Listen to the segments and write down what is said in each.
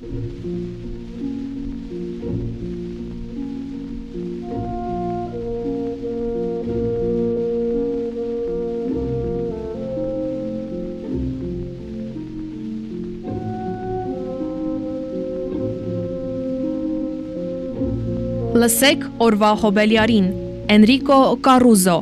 Լսեք օրվա հոբելյարին Էնրիկո Կարուզո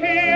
te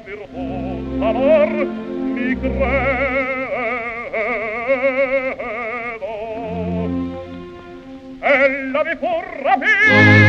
per hon amor mi credo. Ella mi fu rapita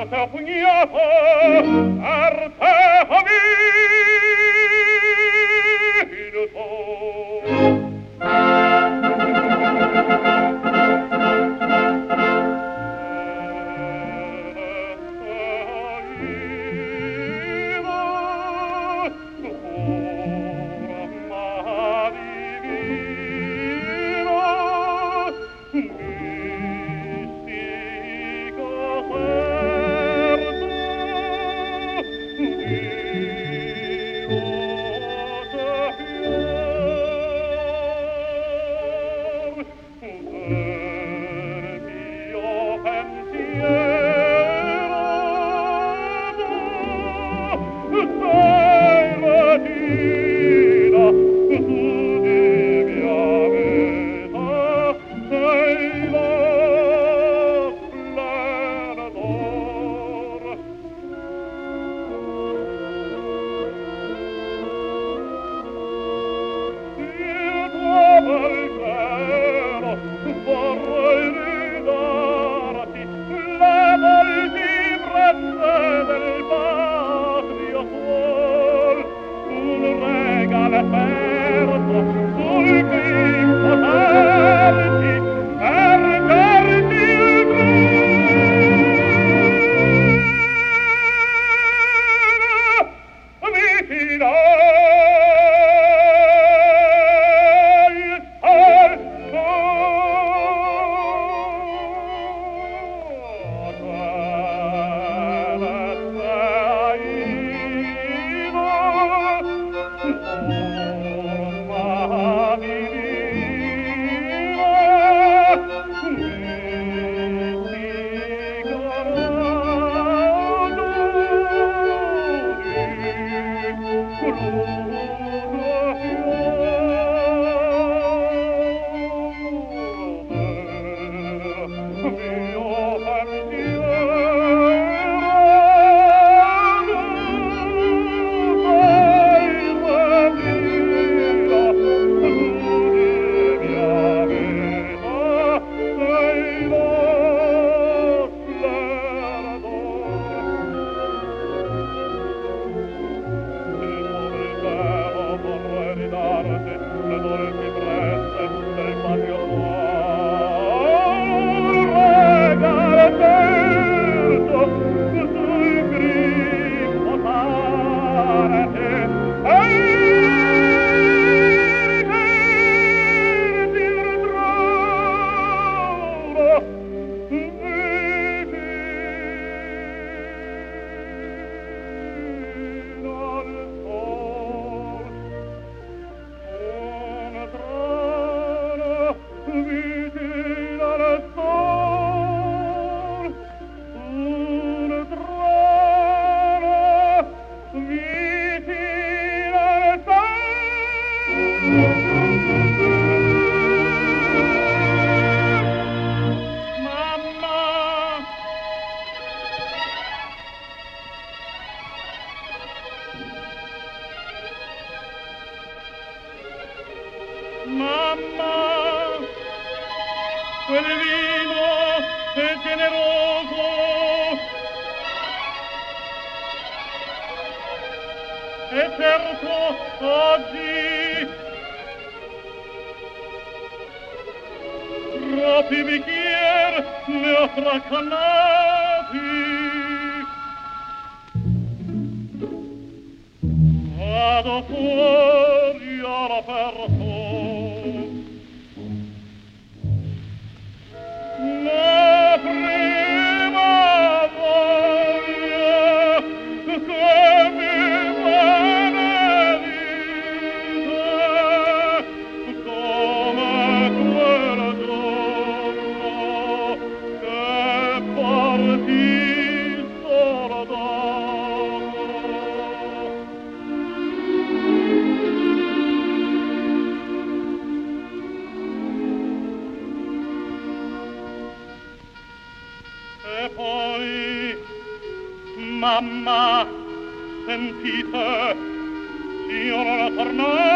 arte pugnato, arte mamma sentite io non tornerò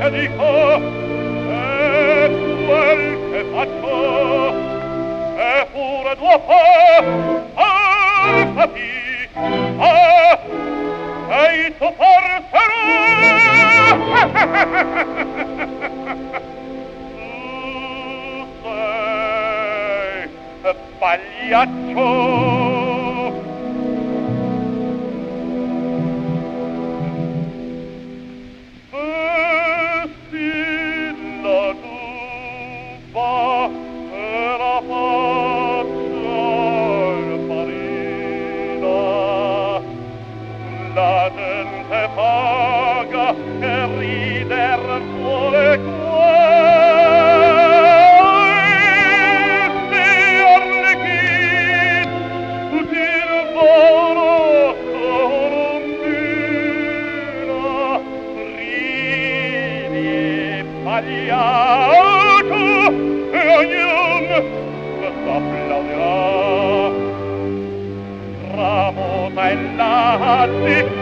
che dico è quel che faccio e pure dopo alzati ah sei tu porfero tu sei pagliaccio Gott,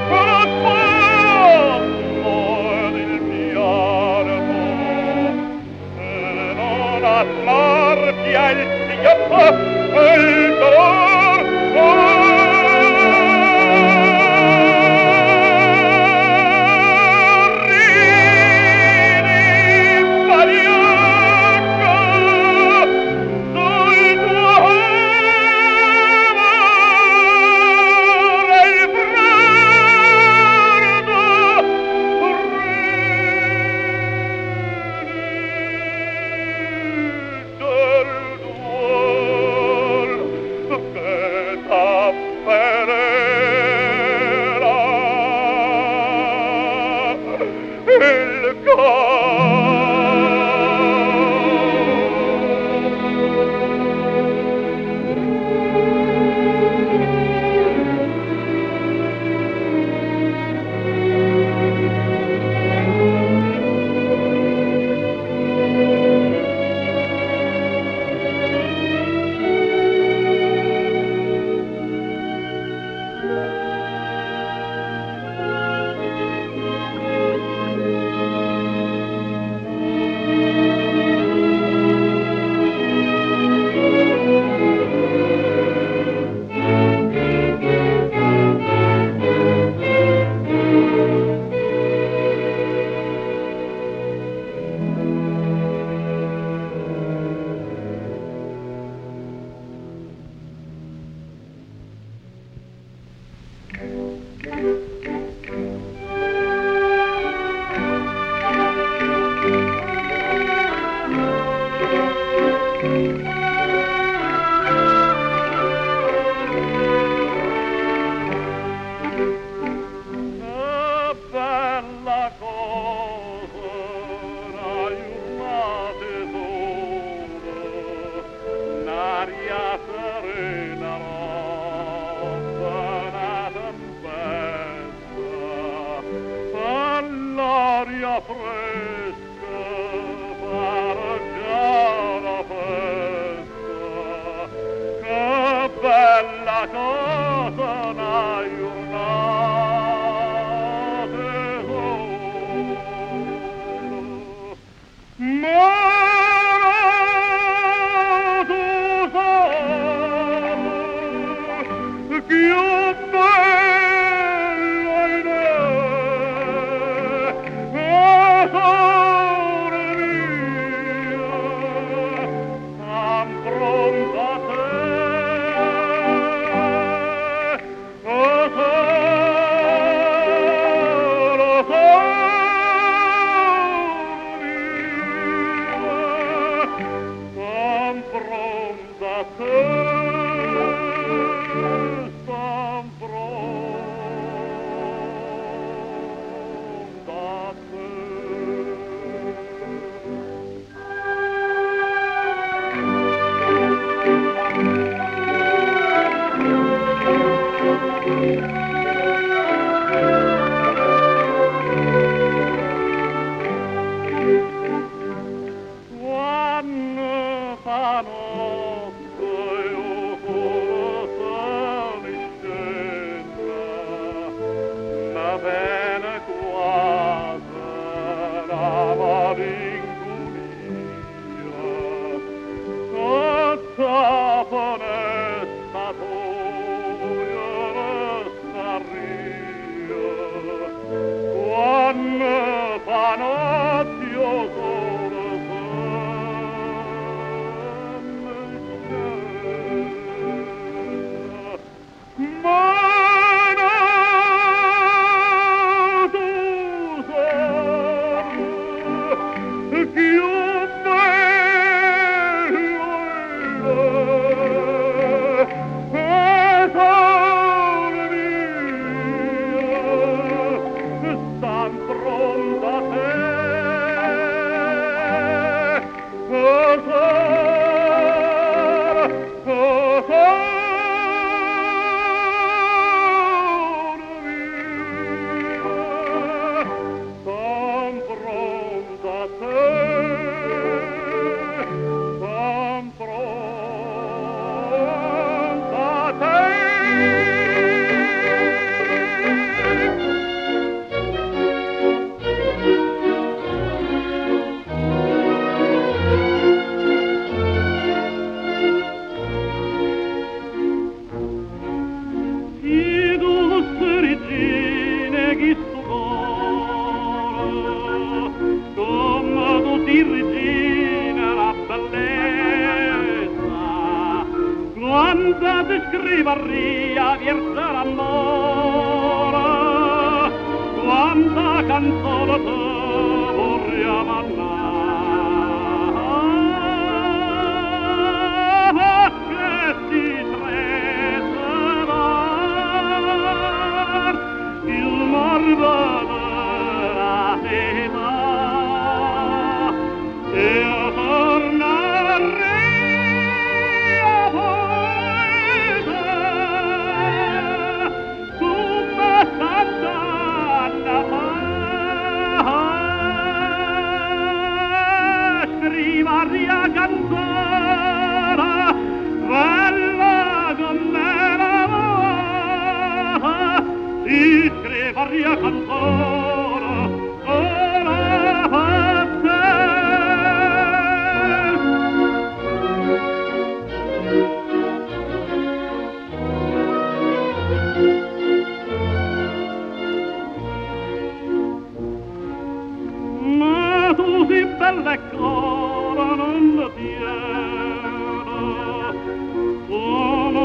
stato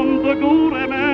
The Gure man.